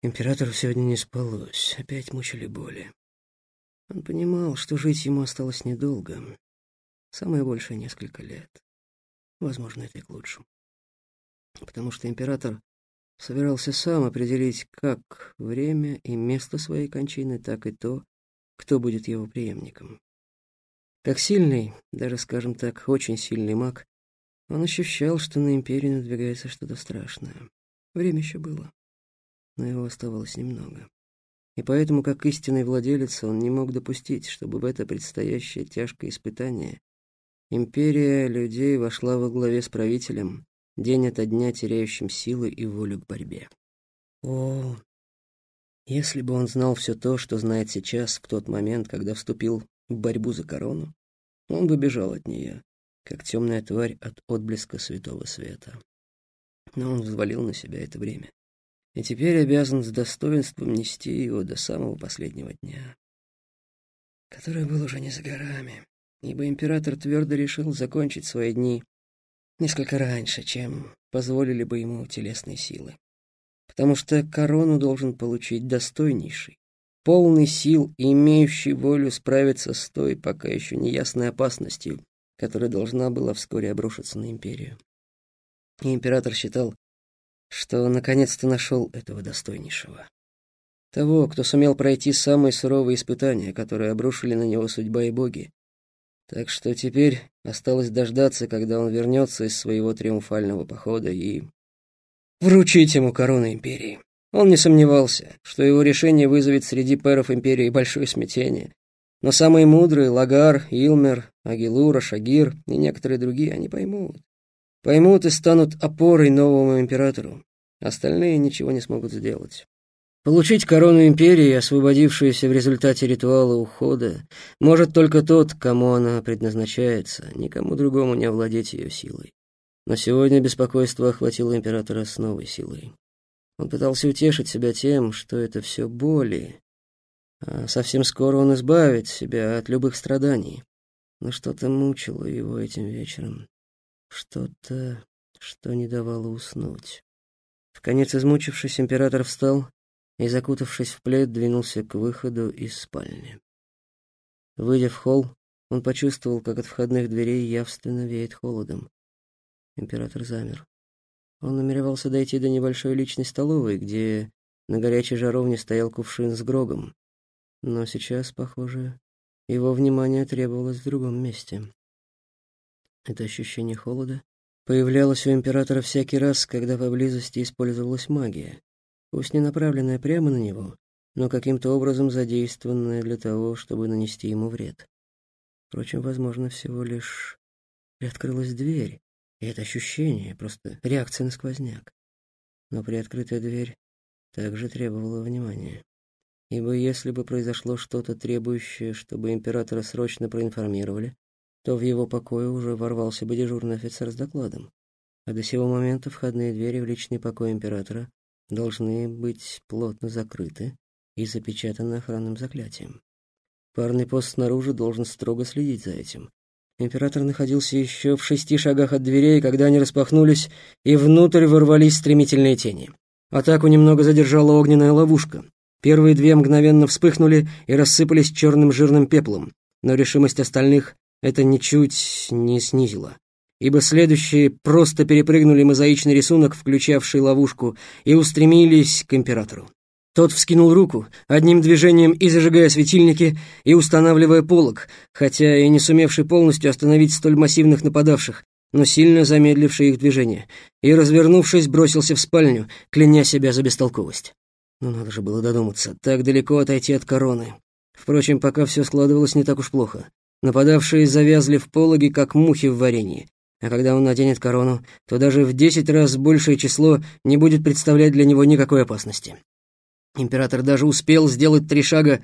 Императору сегодня не спалось, опять мучили боли. Он понимал, что жить ему осталось недолго, самое большее несколько лет. Возможно, это и к лучшему. Потому что император собирался сам определить как время и место своей кончины, так и то, кто будет его преемником. Как сильный, даже, скажем так, очень сильный маг, он ощущал, что на империю надвигается что-то страшное. Время еще было, но его оставалось немного. И поэтому, как истинный владелец, он не мог допустить, чтобы в это предстоящее тяжкое испытание империя людей вошла во главе с правителем, день ото дня теряющим силы и волю к борьбе. О, если бы он знал все то, что знает сейчас, в тот момент, когда вступил в борьбу за корону, он бы бежал от нее, как темная тварь от отблеска святого света. Но он взвалил на себя это время и теперь обязан с достоинством нести его до самого последнего дня, который был уже не за горами, ибо император твердо решил закончить свои дни несколько раньше, чем позволили бы ему телесные силы. Потому что корону должен получить достойнейший, полный сил и имеющий волю справиться с той пока еще неясной опасностью, которая должна была вскоре обрушиться на империю. И император считал, что наконец-то нашел этого достойнейшего. Того, кто сумел пройти самые суровые испытания, которые обрушили на него судьба и боги. Так что теперь осталось дождаться, когда он вернется из своего триумфального похода и... вручить ему корону империи. Он не сомневался, что его решение вызовет среди пэров империи большое смятение. Но самые мудрые — Лагар, Илмер, Агилура, Шагир и некоторые другие — они поймут поймут и станут опорой новому императору. Остальные ничего не смогут сделать. Получить корону империи, освободившуюся в результате ритуала ухода, может только тот, кому она предназначается, никому другому не овладеть ее силой. Но сегодня беспокойство охватило императора с новой силой. Он пытался утешить себя тем, что это все боли, а совсем скоро он избавит себя от любых страданий. Но что-то мучило его этим вечером. Что-то, что не давало уснуть. В конец измучившись, император встал и, закутавшись в плед, двинулся к выходу из спальни. Выйдя в холл, он почувствовал, как от входных дверей явственно веет холодом. Император замер. Он намеревался дойти до небольшой личной столовой, где на горячей жаровне стоял кувшин с грогом. Но сейчас, похоже, его внимание требовалось в другом месте. Это ощущение холода появлялось у императора всякий раз, когда поблизости использовалась магия, пусть не направленная прямо на него, но каким-то образом задействованная для того, чтобы нанести ему вред. Впрочем, возможно, всего лишь приоткрылась дверь, и это ощущение, просто реакция на сквозняк. Но приоткрытая дверь также требовала внимания. Ибо если бы произошло что-то требующее, чтобы императора срочно проинформировали, то в его покое уже ворвался бы дежурный офицер с докладом. А до сего момента входные двери в личный покой императора должны быть плотно закрыты и запечатаны охранным заклятием. Парный пост снаружи должен строго следить за этим. Император находился еще в шести шагах от дверей, когда они распахнулись, и внутрь ворвались стремительные тени. Атаку немного задержала огненная ловушка. Первые две мгновенно вспыхнули и рассыпались черным жирным пеплом, но решимость остальных это ничуть не снизило, ибо следующие просто перепрыгнули мозаичный рисунок, включавший ловушку, и устремились к императору. Тот вскинул руку, одним движением и зажигая светильники, и устанавливая полог, хотя и не сумевший полностью остановить столь массивных нападавших, но сильно замедливший их движение, и, развернувшись, бросился в спальню, кляня себя за бестолковость. Ну, надо же было додуматься, так далеко отойти от короны. Впрочем, пока все складывалось не так уж плохо. Нападавшие завязли в пологе, как мухи в варенье. А когда он наденет корону, то даже в десять раз большее число не будет представлять для него никакой опасности. Император даже успел сделать три шага,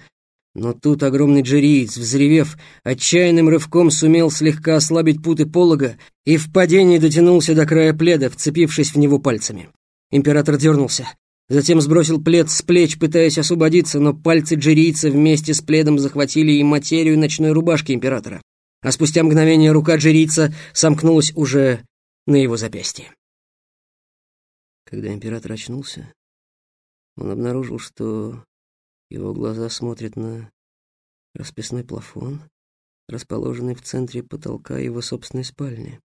но тут огромный джериец, взревев, отчаянным рывком сумел слегка ослабить путы полога и в падении дотянулся до края пледа, вцепившись в него пальцами. Император дернулся, Затем сбросил плед с плеч, пытаясь освободиться, но пальцы джерийца вместе с пледом захватили и материю ночной рубашки императора. А спустя мгновение рука джерийца сомкнулась уже на его запястье. Когда император очнулся, он обнаружил, что его глаза смотрят на расписной плафон, расположенный в центре потолка его собственной спальни.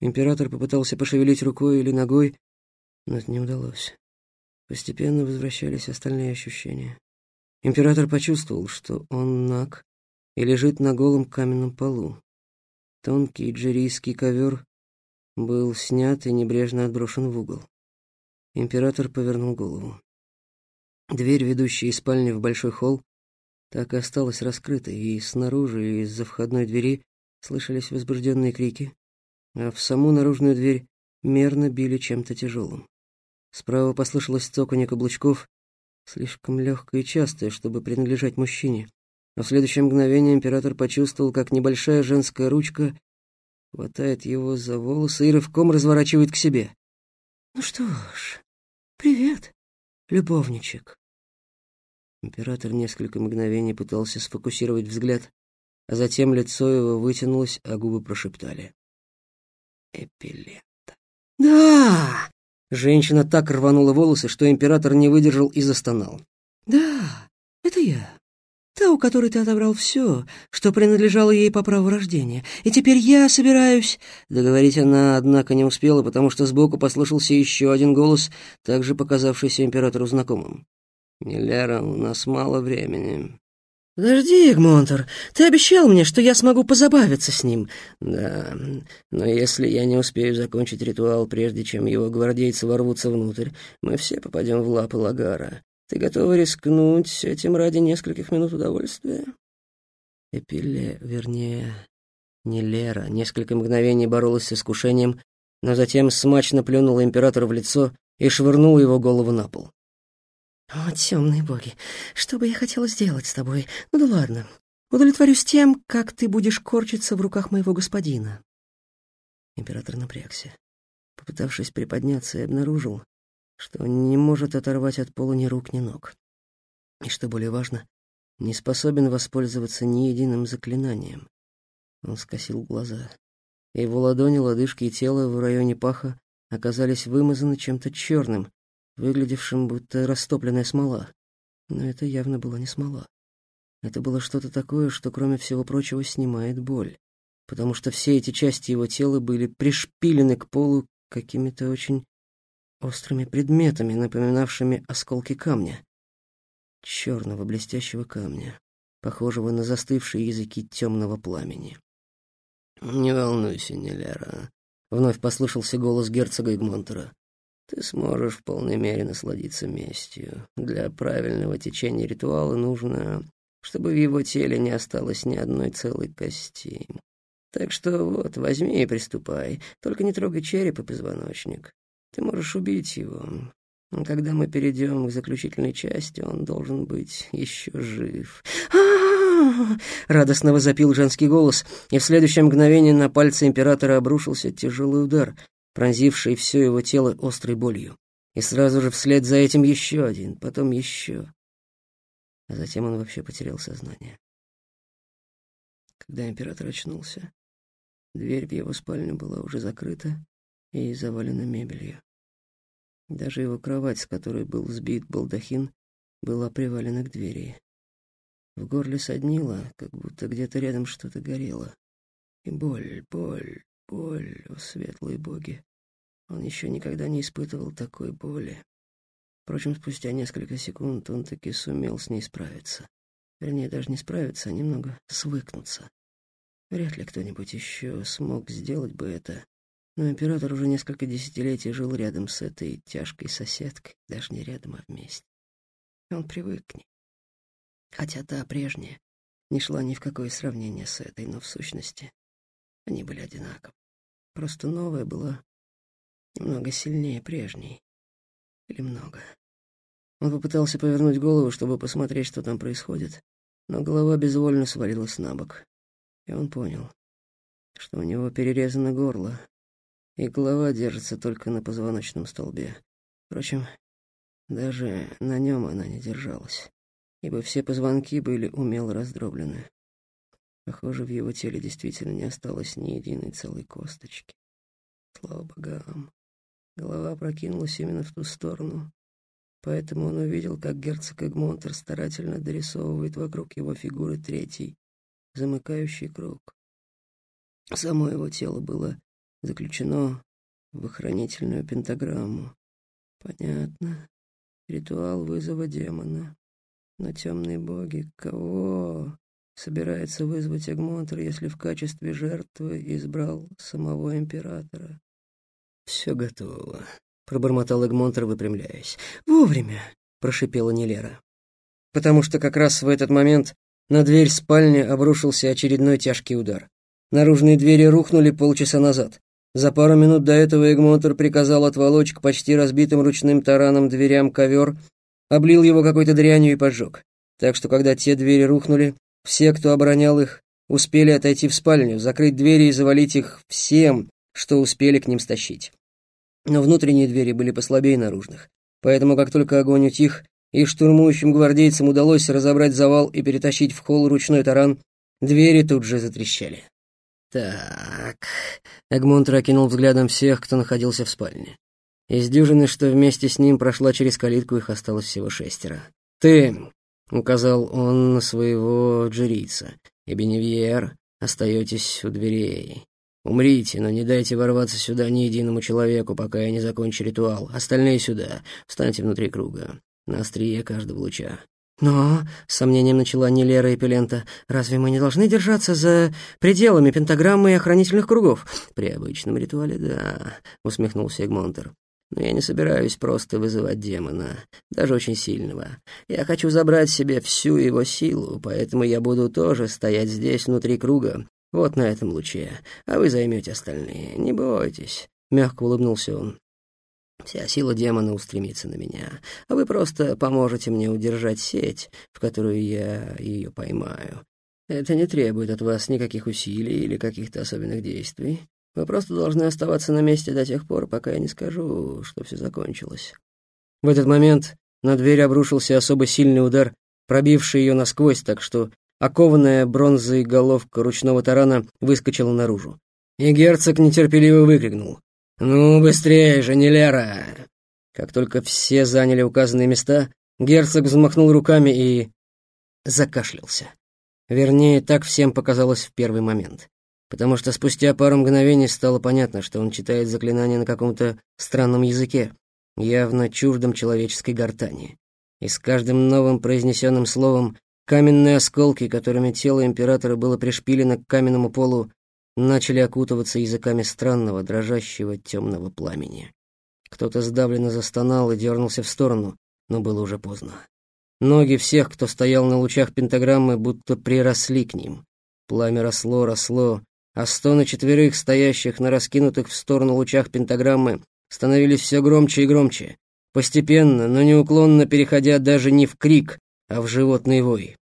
Император попытался пошевелить рукой или ногой, но это не удалось. Постепенно возвращались остальные ощущения. Император почувствовал, что он наг и лежит на голом каменном полу. Тонкий джерийский ковер был снят и небрежно отброшен в угол. Император повернул голову. Дверь, ведущая из спальни в большой холл, так и осталась раскрытой, и снаружи, из-за входной двери, слышались возбужденные крики, а в саму наружную дверь мерно били чем-то тяжелым. Справа послышалось цоканье каблучков, слишком легкое и частое, чтобы принадлежать мужчине. А в следующее мгновение император почувствовал, как небольшая женская ручка хватает его за волосы и рывком разворачивает к себе. «Ну что ж, привет, любовничек». Император несколько мгновений пытался сфокусировать взгляд, а затем лицо его вытянулось, а губы прошептали. «Эпилета». «Да!» Женщина так рванула волосы, что император не выдержал и застонал. «Да, это я. Та, у которой ты отобрал все, что принадлежало ей по праву рождения. И теперь я собираюсь...» Договорить она, однако, не успела, потому что сбоку послышался еще один голос, также показавшийся императору знакомым. «Миллера, у нас мало времени. «Подожди, Эгмонтер, ты обещал мне, что я смогу позабавиться с ним». «Да, но если я не успею закончить ритуал, прежде чем его гвардейцы ворвутся внутрь, мы все попадем в лапы Лагара. Ты готова рискнуть этим ради нескольких минут удовольствия?» Эпиле, вернее, не Лера, несколько мгновений боролась с искушением, но затем смачно плюнула императору в лицо и швырнула его голову на пол. «О, темные боги, что бы я хотела сделать с тобой? Ну да ладно, удовлетворюсь тем, как ты будешь корчиться в руках моего господина». Император напрягся, попытавшись приподняться, и обнаружил, что не может оторвать от пола ни рук, ни ног. И, что более важно, не способен воспользоваться ни единым заклинанием. Он скосил глаза. Его ладони, лодыжки и тело в районе паха оказались вымазаны чем-то черным, выглядевшим будто растопленная смола. Но это явно была не смола. Это было что-то такое, что, кроме всего прочего, снимает боль, потому что все эти части его тела были пришпилены к полу какими-то очень острыми предметами, напоминавшими осколки камня. Черного блестящего камня, похожего на застывшие языки темного пламени. «Не волнуйся, Нелера», — вновь послышался голос герцога Игмонтера ты сможешь в полной мере насладиться местью. Для правильного течения ритуала нужно, чтобы в его теле не осталось ни одной целой кости. Так что вот, возьми и приступай. Только не трогай череп и позвоночник. Ты можешь убить его. Когда мы перейдем к заключительной части, он должен быть еще жив. а радостно возопил женский голос, и в следующее мгновение на пальце императора обрушился тяжелый удар, пронзивший все его тело острой болью. И сразу же вслед за этим еще один, потом еще. А затем он вообще потерял сознание. Когда император очнулся, дверь в его спальню была уже закрыта и завалена мебелью. Даже его кровать, с которой был сбит балдахин, была привалена к двери. В горле соднило, как будто где-то рядом что-то горело. И боль, боль, боль, о светлые боги. Он еще никогда не испытывал такой боли. Впрочем, спустя несколько секунд он таки сумел с ней справиться. Вернее, даже не справиться, а немного свыкнуться. Вряд ли кто-нибудь еще смог сделать бы это, но император уже несколько десятилетий жил рядом с этой тяжкой соседкой, даже не рядом, а вместе. Он привык к ней. Хотя та прежняя не шла ни в какое сравнение с этой, но в сущности они были одинаковы. Просто новая была много сильнее прежней. Или много. Он попытался повернуть голову, чтобы посмотреть, что там происходит, но голова безвольно свалилась на бок. И он понял, что у него перерезано горло, и голова держится только на позвоночном столбе. Впрочем, даже на нем она не держалась, ибо все позвонки были умело раздроблены. Похоже, в его теле действительно не осталось ни единой целой косточки. Слава богам. Голова прокинулась именно в ту сторону, поэтому он увидел, как герцог Эгмонтер старательно дорисовывает вокруг его фигуры третий, замыкающий круг. Само его тело было заключено в охранительную пентаграмму. Понятно. Ритуал вызова демона. Но темные боги, кого собирается вызвать Эгмонтер, если в качестве жертвы избрал самого императора? «Все готово», — пробормотал Эгмонтер, выпрямляясь. «Вовремя», — прошипела Нелера. Потому что как раз в этот момент на дверь спальни обрушился очередной тяжкий удар. Наружные двери рухнули полчаса назад. За пару минут до этого Эгмонтер приказал отволочь к почти разбитым ручным тараном дверям ковер, облил его какой-то дрянью и поджег. Так что, когда те двери рухнули, все, кто оборонял их, успели отойти в спальню, закрыть двери и завалить их всем, что успели к ним стащить. Но внутренние двери были послабее наружных, поэтому как только огонь утих, и штурмующим гвардейцам удалось разобрать завал и перетащить в холл ручной таран, двери тут же затрещали. Так. Эгмонт окинул взглядом всех, кто находился в спальне. Из дюжины, что вместе с ним прошла через калитку, их осталось всего шестеро. «Ты!» — указал он на своего джерийца. «И Беневьер, остаетесь у дверей. Умрите, но не дайте ворваться сюда ни единому человеку, пока я не закончу ритуал. Остальные сюда. Встаньте внутри круга, на острие каждого луча. «Но», — с сомнением начала Нелера и Пелента, «разве мы не должны держаться за пределами пентаграммы и охранительных кругов?» «При обычном ритуале, да», — усмехнулся Эгмонтер. «Но я не собираюсь просто вызывать демона, даже очень сильного. Я хочу забрать себе всю его силу, поэтому я буду тоже стоять здесь, внутри круга, вот на этом луче, а вы займете остальные. Не бойтесь», — мягко улыбнулся он. Вся сила демона устремится на меня, а вы просто поможете мне удержать сеть, в которую я ее поймаю. Это не требует от вас никаких усилий или каких-то особенных действий. Вы просто должны оставаться на месте до тех пор, пока я не скажу, что все закончилось». В этот момент на дверь обрушился особо сильный удар, пробивший ее насквозь, так что окованная бронзой головка ручного тарана выскочила наружу. И герцог нетерпеливо выкрикнул. «Ну, быстрее же, Нелера!» Как только все заняли указанные места, герцог взмахнул руками и... закашлялся. Вернее, так всем показалось в первый момент. Потому что спустя пару мгновений стало понятно, что он читает заклинание на каком-то странном языке, явно чуждом человеческой гортани. И с каждым новым произнесенным словом каменные осколки, которыми тело императора было пришпилено к каменному полу, начали окутываться языками странного, дрожащего темного пламени. Кто-то сдавленно застонал и дернулся в сторону, но было уже поздно. Ноги всех, кто стоял на лучах пентаграммы, будто приросли к ним. Пламя росло, росло, а стоны четверых, стоящих на раскинутых в сторону лучах пентаграммы, становились все громче и громче, постепенно, но неуклонно переходя даже не в крик, а в животный вой.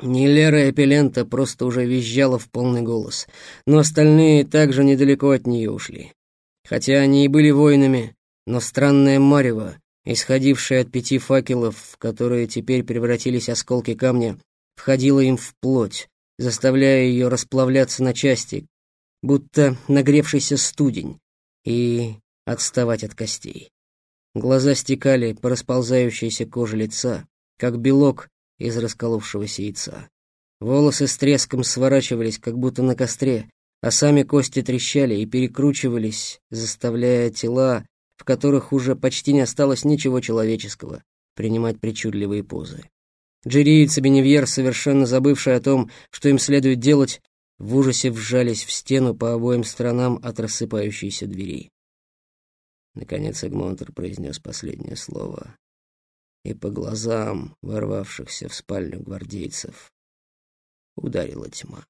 Не Лера Эпилента просто уже визжала в полный голос, но остальные также недалеко от нее ушли. Хотя они и были воинами, но странное марево, исходившее от пяти факелов, в которые теперь превратились осколки камня, входило им в плоть, заставляя ее расплавляться на части, будто нагревшийся студень, и отставать от костей. Глаза стекали по расползающейся коже лица, как белок из расколовшегося яйца. Волосы с треском сворачивались, как будто на костре, а сами кости трещали и перекручивались, заставляя тела, в которых уже почти не осталось ничего человеческого, принимать причудливые позы. Джериец и Беневьер, совершенно забывшие о том, что им следует делать, в ужасе вжались в стену по обоим сторонам от рассыпающейся двери. Наконец Эгмонтер произнес последнее слово, и по глазам ворвавшихся в спальню гвардейцев ударила тьма.